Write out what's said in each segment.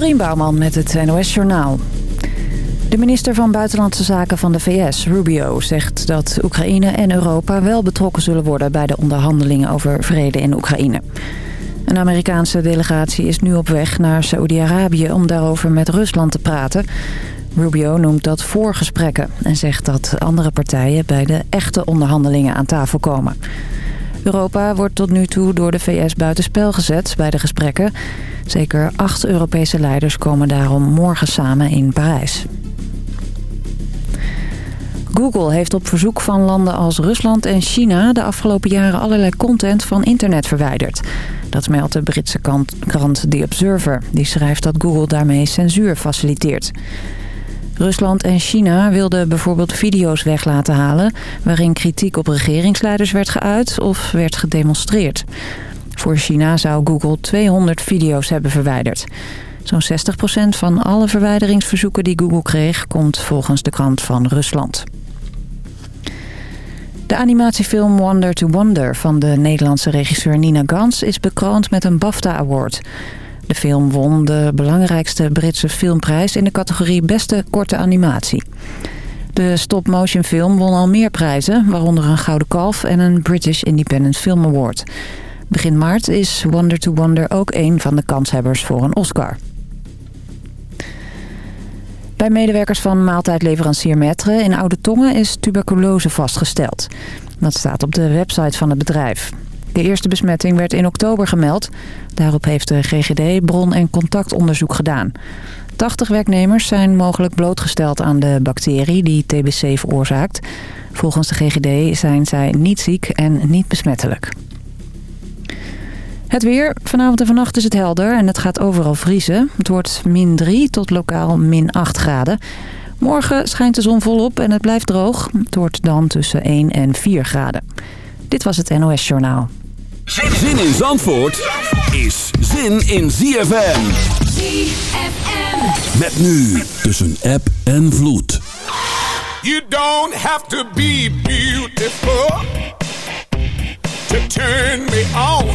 Dorien Bouwman met het NOS Journaal. De minister van Buitenlandse Zaken van de VS, Rubio, zegt dat Oekraïne en Europa wel betrokken zullen worden bij de onderhandelingen over vrede in Oekraïne. Een Amerikaanse delegatie is nu op weg naar Saoedi-Arabië om daarover met Rusland te praten. Rubio noemt dat voorgesprekken en zegt dat andere partijen bij de echte onderhandelingen aan tafel komen. Europa wordt tot nu toe door de VS buitenspel gezet bij de gesprekken. Zeker acht Europese leiders komen daarom morgen samen in Parijs. Google heeft op verzoek van landen als Rusland en China... de afgelopen jaren allerlei content van internet verwijderd. Dat meldt de Britse krant The Observer. Die schrijft dat Google daarmee censuur faciliteert. Rusland en China wilden bijvoorbeeld video's weg laten halen... waarin kritiek op regeringsleiders werd geuit of werd gedemonstreerd. Voor China zou Google 200 video's hebben verwijderd. Zo'n 60% van alle verwijderingsverzoeken die Google kreeg... komt volgens de krant van Rusland. De animatiefilm Wonder to Wonder van de Nederlandse regisseur Nina Gans... is bekroond met een BAFTA Award... De film won de belangrijkste Britse filmprijs in de categorie Beste Korte Animatie. De stop-motion film won al meer prijzen, waaronder een Gouden Kalf en een British Independent Film Award. Begin maart is Wonder to Wonder ook een van de kanshebbers voor een Oscar. Bij medewerkers van maaltijdleverancier Metre in Oude Tongen is tuberculose vastgesteld. Dat staat op de website van het bedrijf. De eerste besmetting werd in oktober gemeld. Daarop heeft de GGD bron- en contactonderzoek gedaan. 80 werknemers zijn mogelijk blootgesteld aan de bacterie die TBC veroorzaakt. Volgens de GGD zijn zij niet ziek en niet besmettelijk. Het weer. Vanavond en vannacht is het helder en het gaat overal vriezen. Het wordt min 3 tot lokaal min 8 graden. Morgen schijnt de zon volop en het blijft droog. Het wordt dan tussen 1 en 4 graden. Dit was het NOS Journaal. Zin in Zandvoort is zin in ZFM. ZFM. Met nu tussen app en vloed. You don't have to be beautiful to turn me on.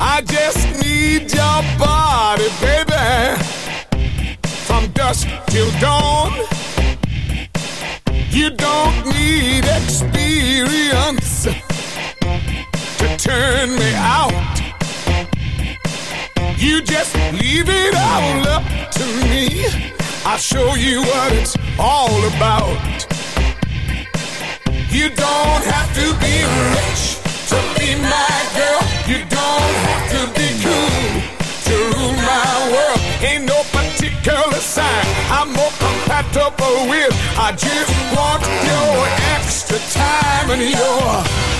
I just need your body, baby. From dusk till dawn. You don't need experience to turn me out. You just leave it all up to me. I'll show you what it's all about. You don't have to be rich to be my girl. You don't have to be cool to rule my world. Ain't no particular sign I'm more compatible with. I just want your extra time and your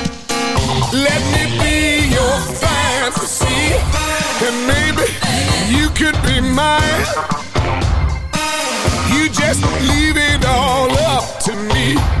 Let me be your fantasy, and maybe you could be mine. You just leave it all up to me.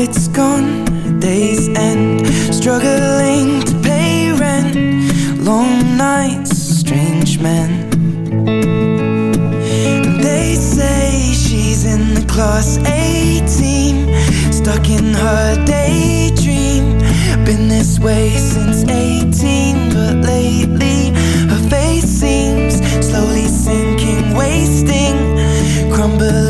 lights gone, days end Struggling to pay rent. Long nights, strange men. They say she's in the class A team Stuck in her daydream. Been this way since 18 But lately her face seems Slowly sinking, wasting Crumbling.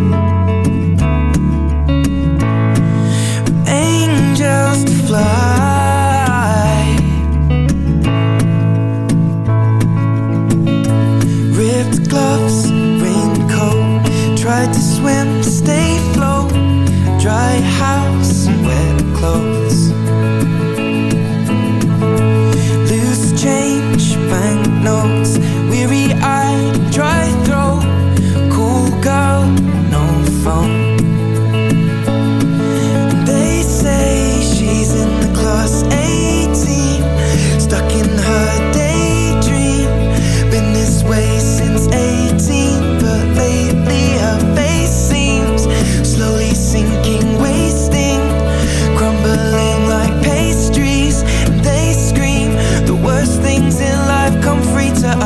close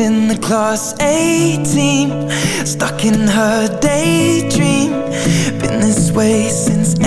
in the class A team, stuck in her daydream. Been this way since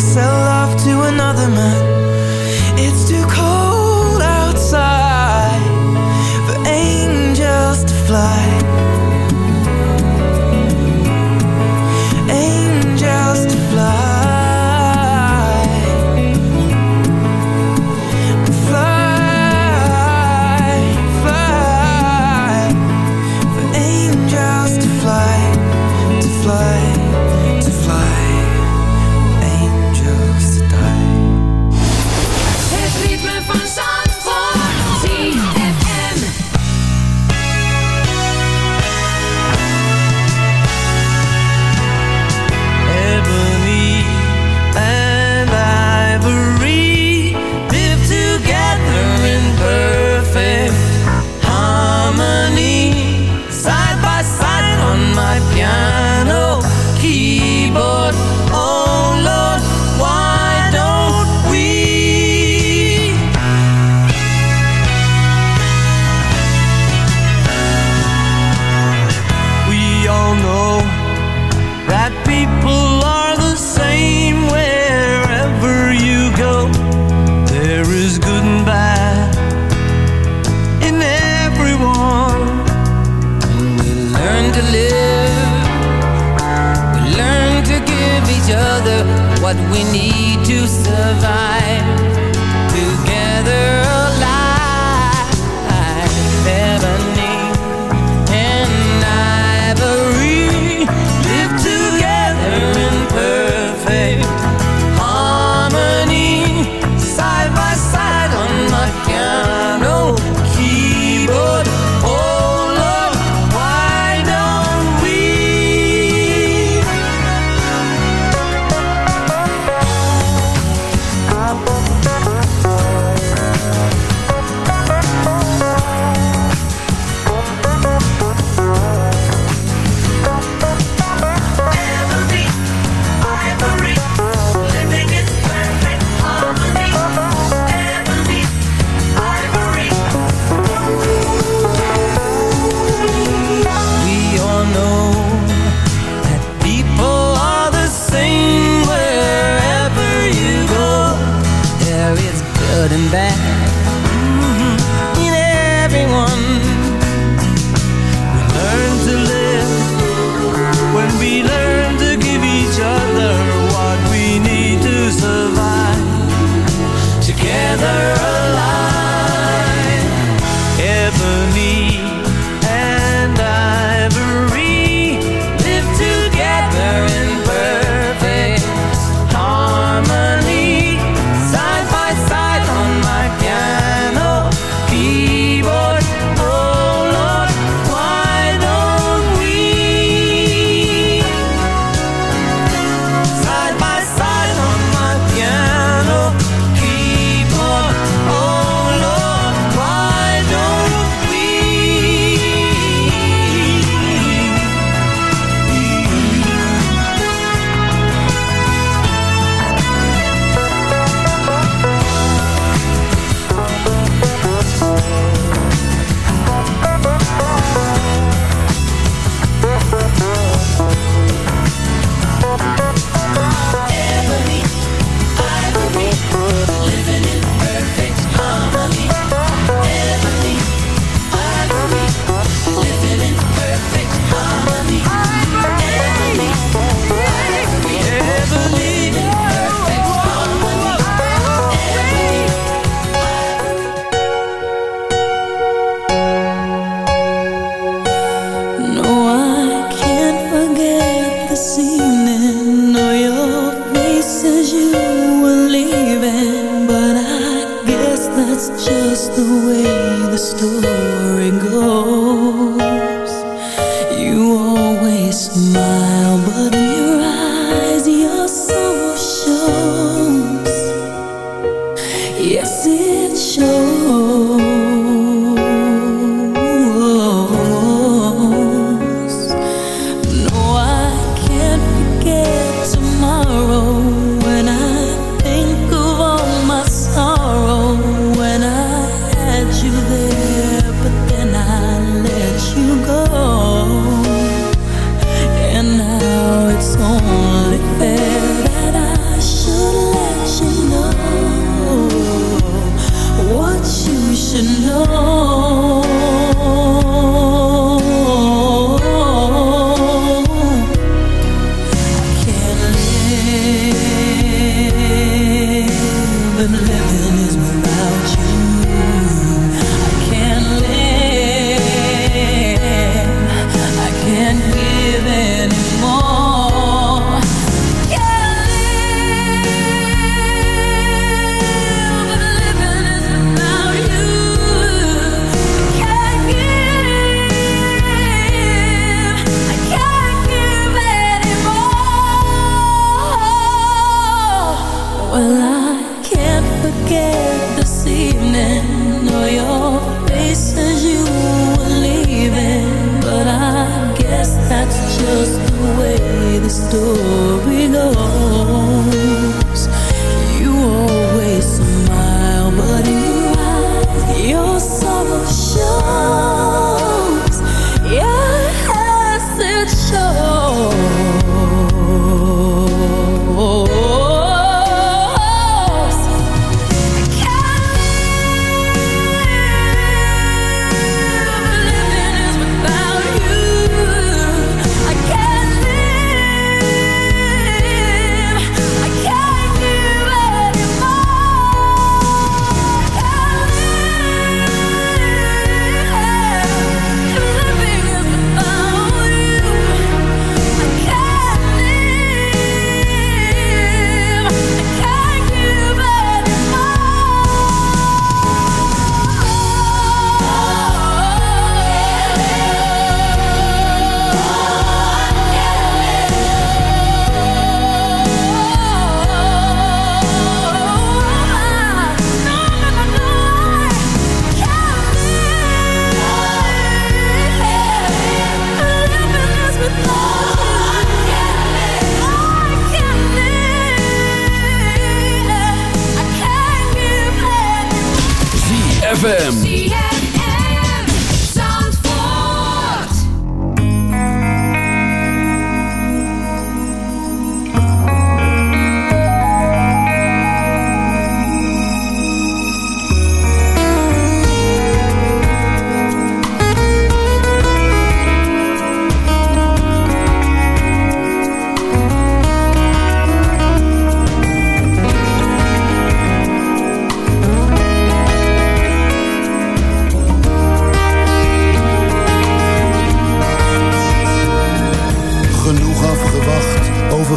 sell love to another man.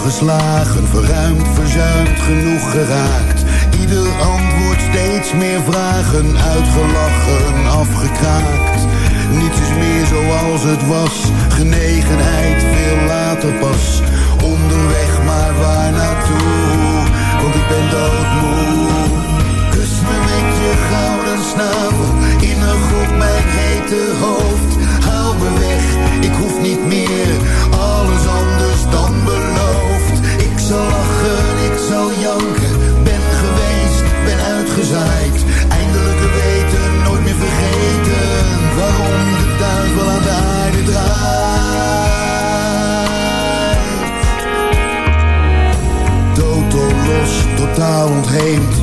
Overgeslagen, verruimd, verzuimd, genoeg geraakt. Ieder antwoord steeds meer vragen, uitgelachen, afgekraakt. Niets is meer zoals het was, genegenheid veel later pas. Onderweg, maar waar naartoe? Want ik ben doodmoe. Kus me met je gouden snavel, innig op mijn hete hoofd. Haal me weg, ik hoef niet meer, alles anders dan beloofd. Ik zal lachen, ik zal janken, ben geweest, ben uitgezaaid. Eindelijk weten, nooit meer vergeten, waarom de duivel aan de aarde draait. Los, totaal ontheemd,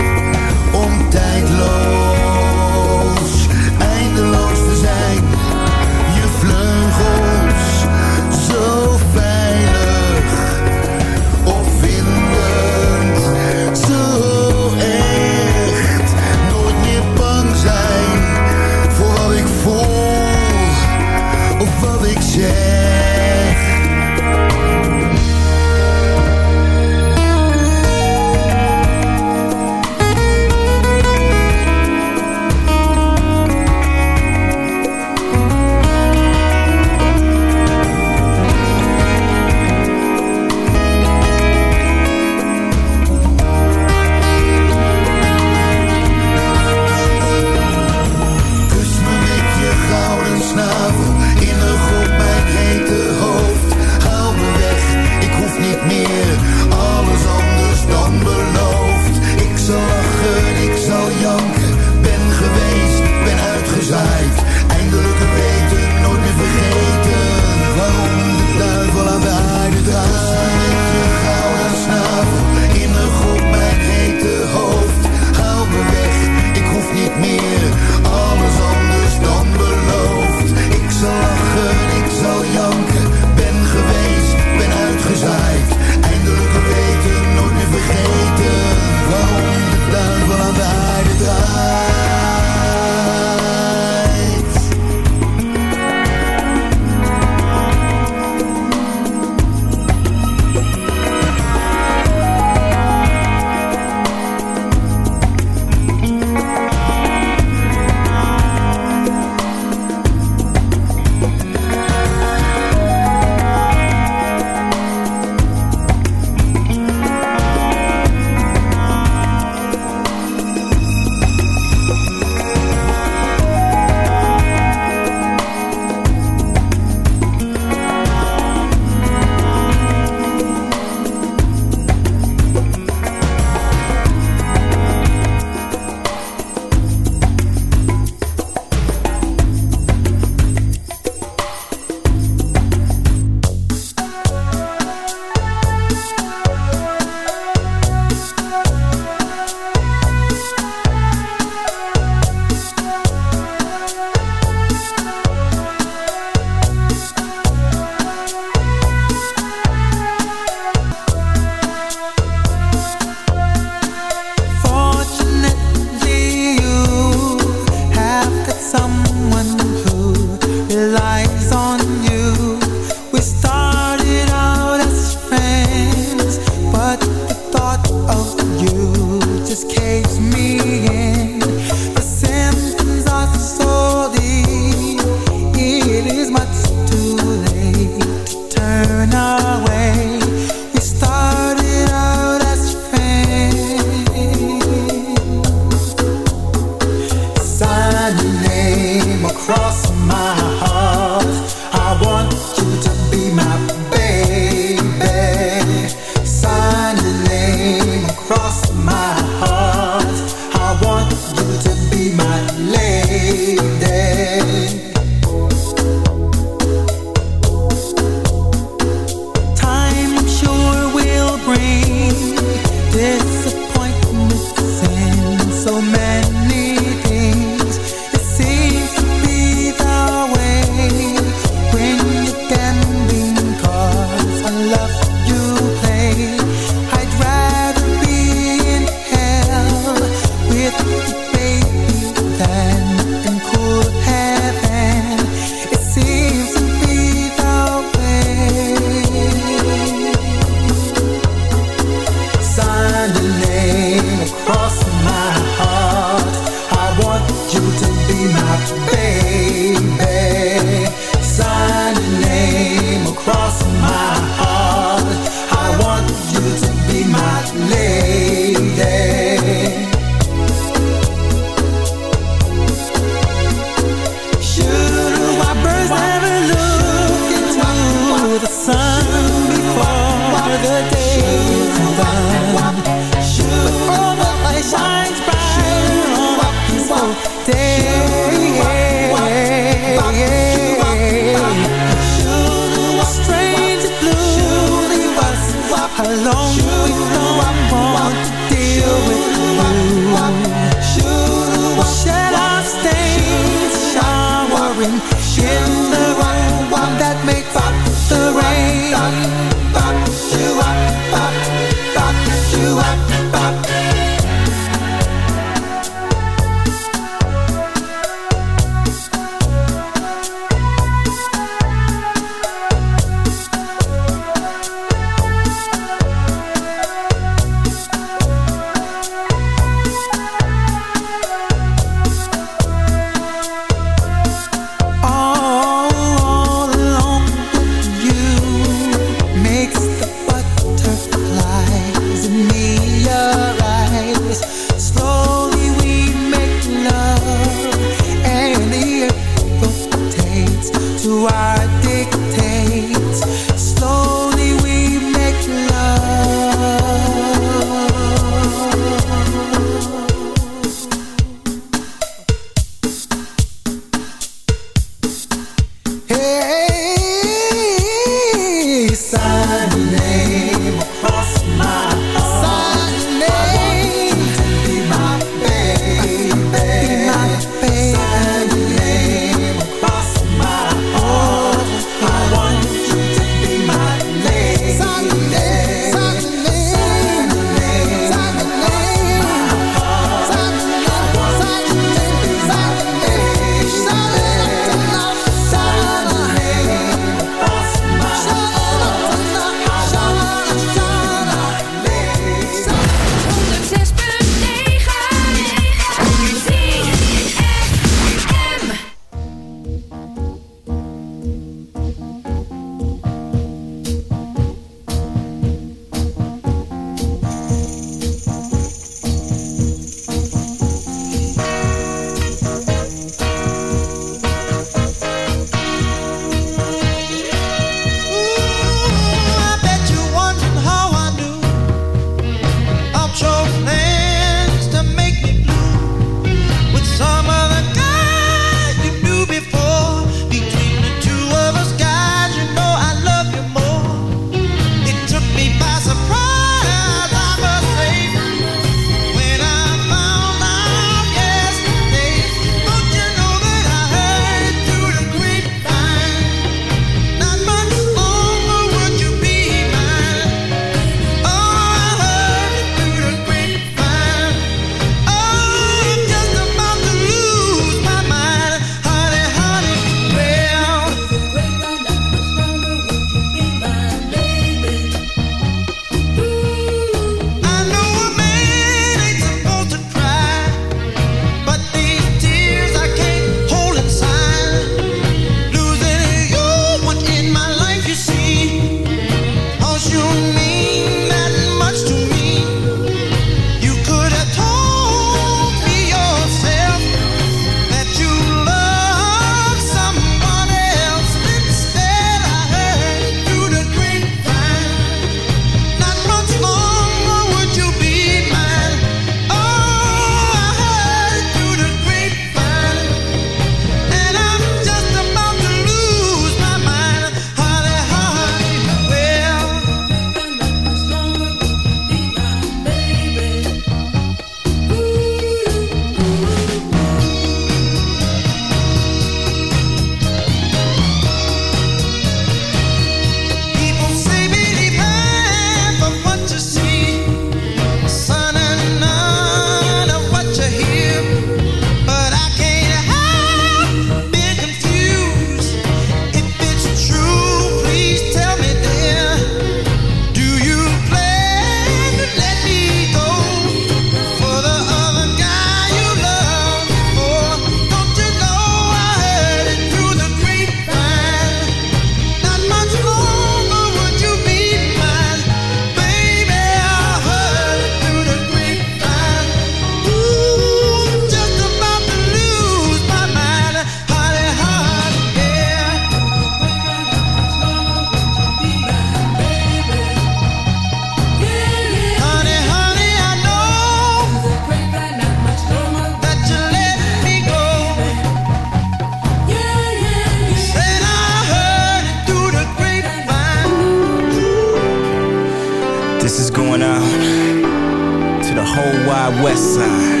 West side.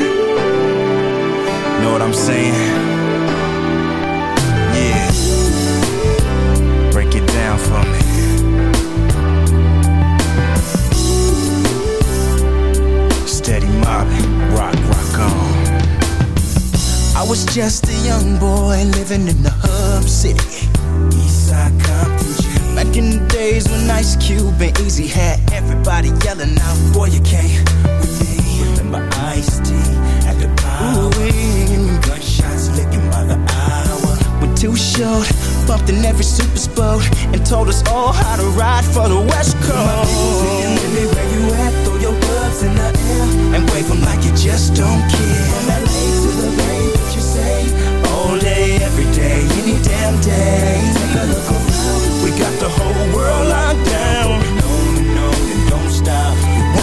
Know what I'm saying? Yeah. Break it down for me. Steady mobbing, rock, rock on. I was just a young boy living in the hub city. Eastside Compton Back in the days when Ice Cube and Eazy had everybody yelling out, Boy, you can't with me. Remember Ice T at the power. Gunshots licking by the hour. We're too short, bumped in every super boat, and told us all how to ride for the West Coast. Where you at? Throw your gloves in the air and wave them like you just don't care. From LA to the Bay, what you say? All day, every day, any damn day. Take a look around, we got the whole world locked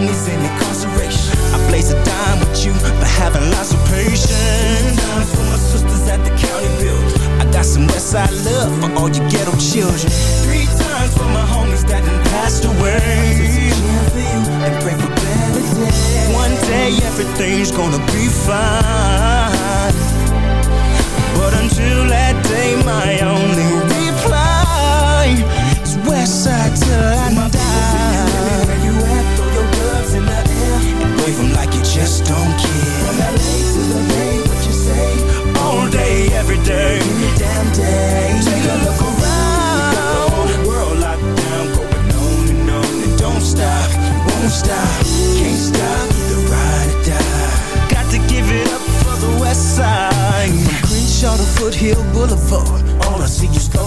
Homies in incarceration. I blaze a dime with you for having lots of patience. For my sisters at the county build. I got some Westside love for all you ghetto children. Three times for my homies that done passed away. And pray for better days. One day everything's gonna be fine. But until that day, my only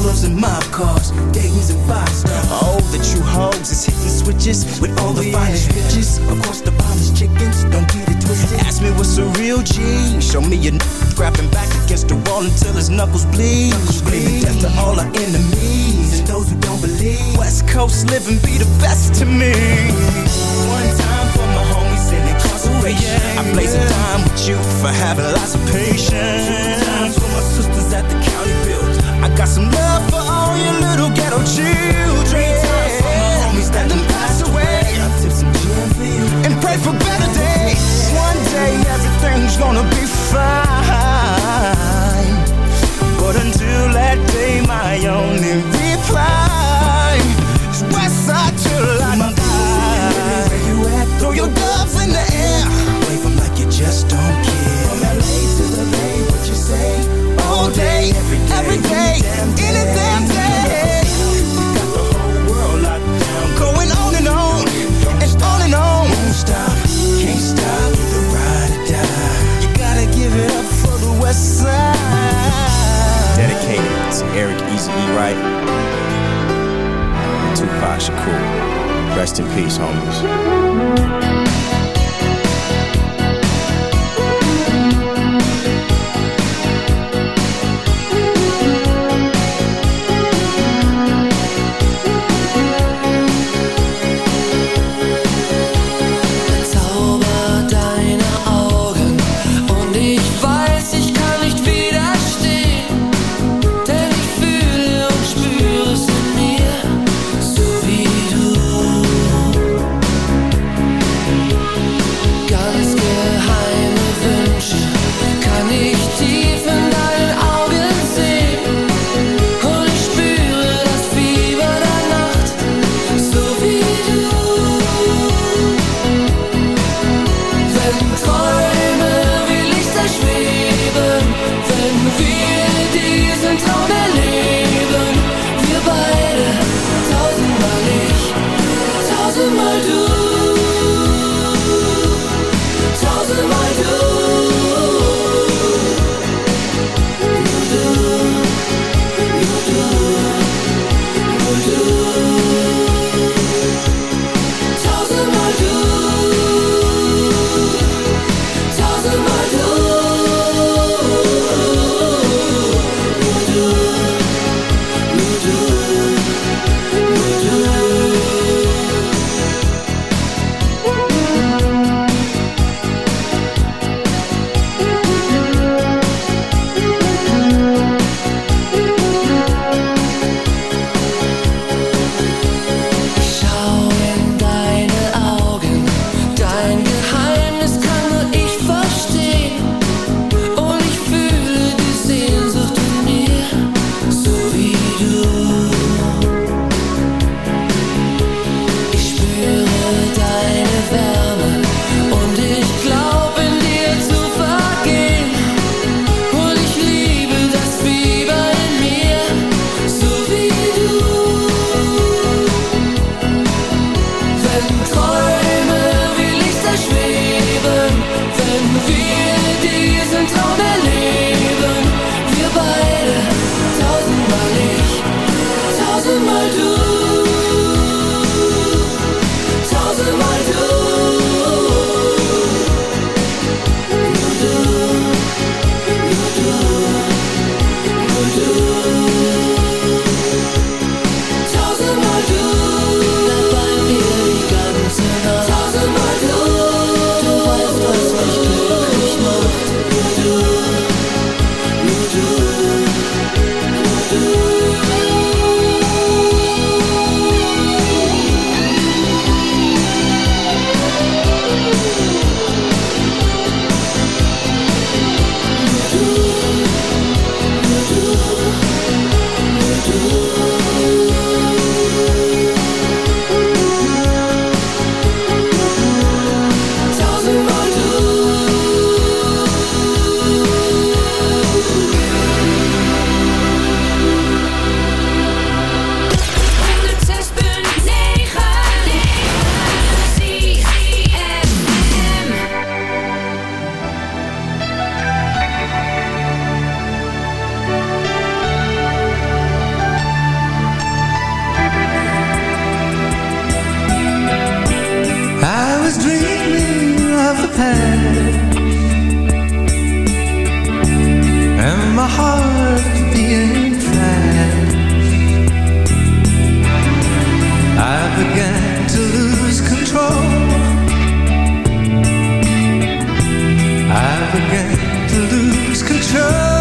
strollers and mob cars, Dayton's and five stars. Oh, the true hoes is hitting switches with all the oh, finest bitches. Of course, the finest chickens, don't get it twisted. Ask me what's a real G. Show me n- grabbing back against the wall until his knuckles bleed. Screaming death to all our enemies and those who don't believe. West Coast living be the best to me. One time for my homies in incarceration. Oh, I blaze a dime with you for having lots of patience. Two times for my sisters at the county got some love for all your little ghetto children. That done passed away. And pray for better days. One day everything's gonna be fine. But until that day, my only reply Eric Eazy E. Wright Tupac Shakur. Rest in peace, homies. dreaming of the past and my heart being. I began to lose control. I began to lose control.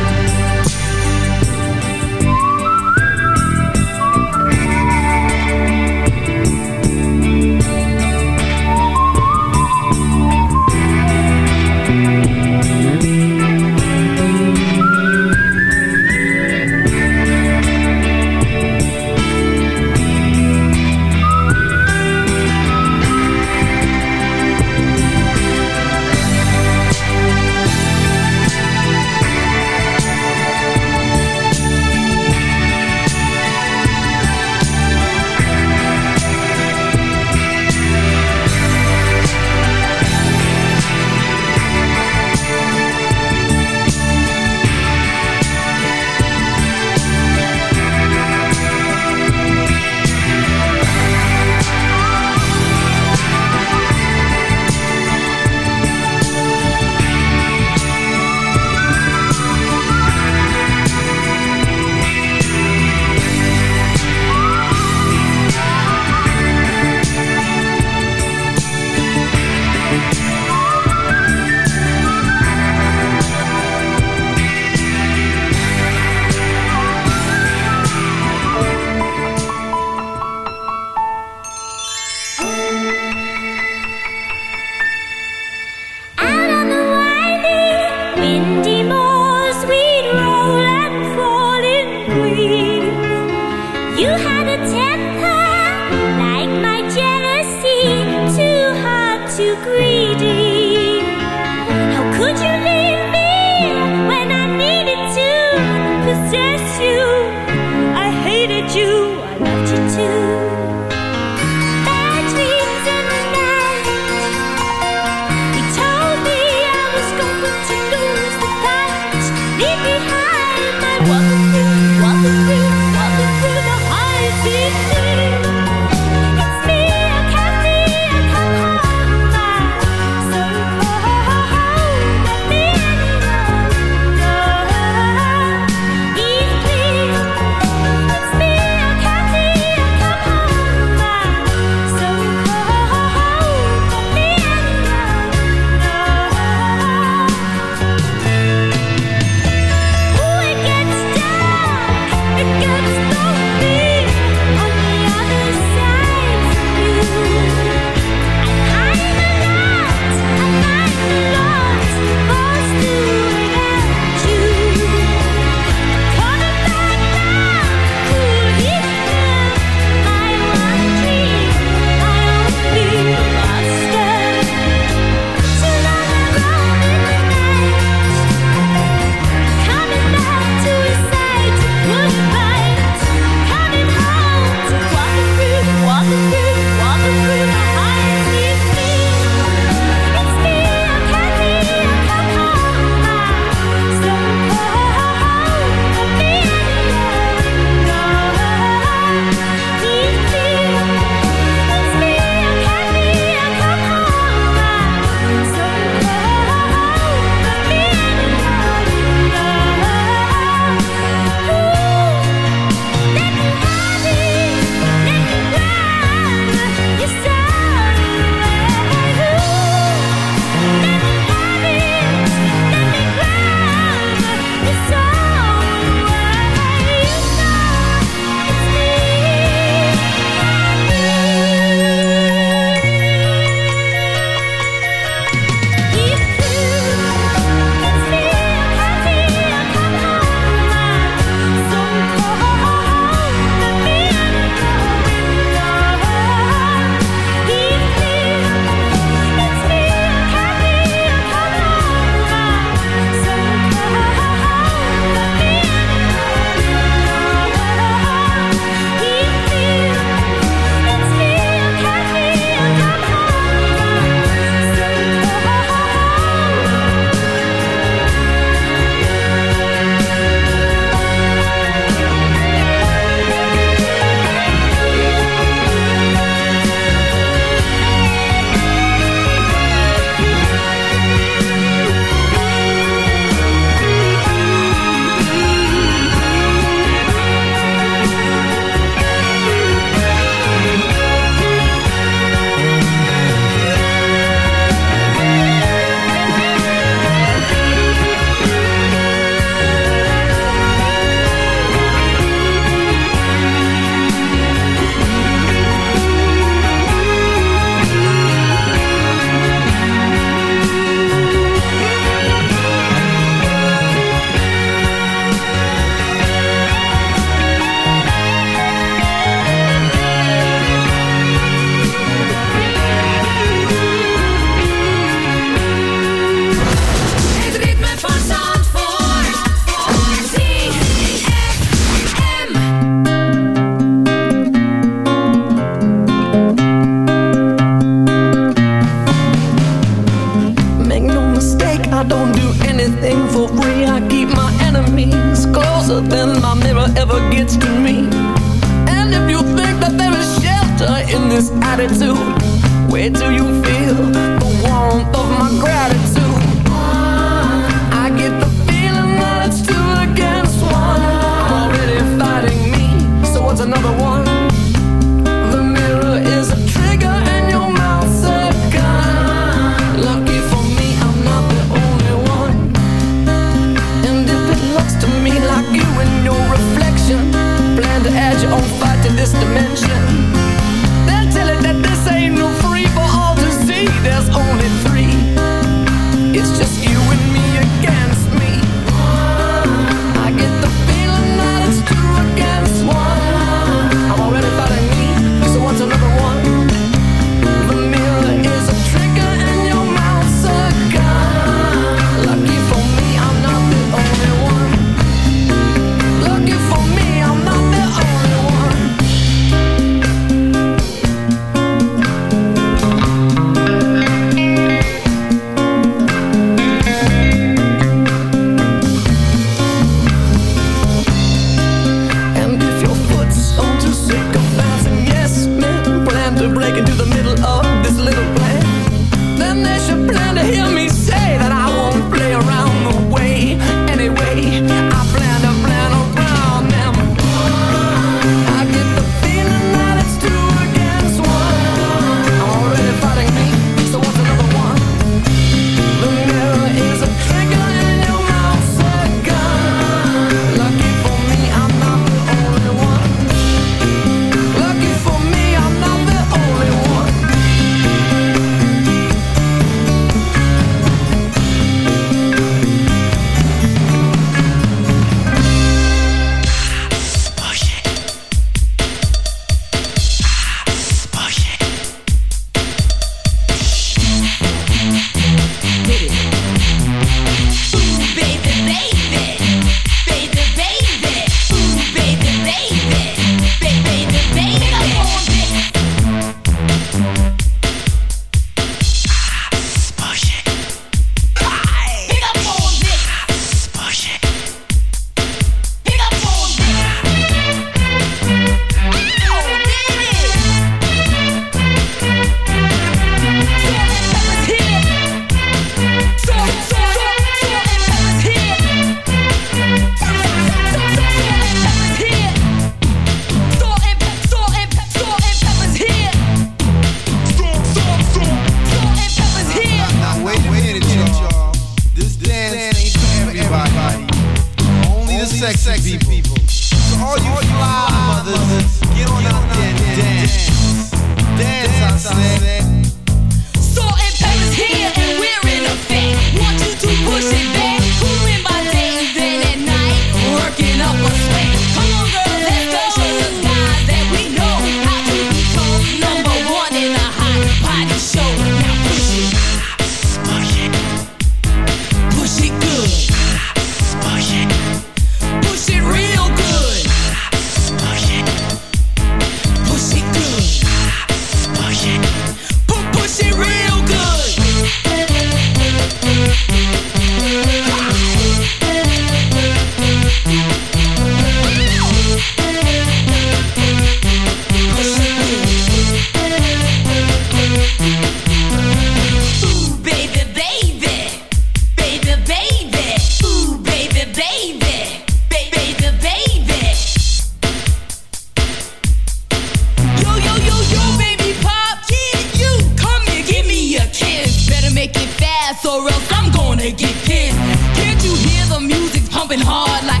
ass or else I'm gonna get pissed. Can't you hear the music pumping hard like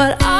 but I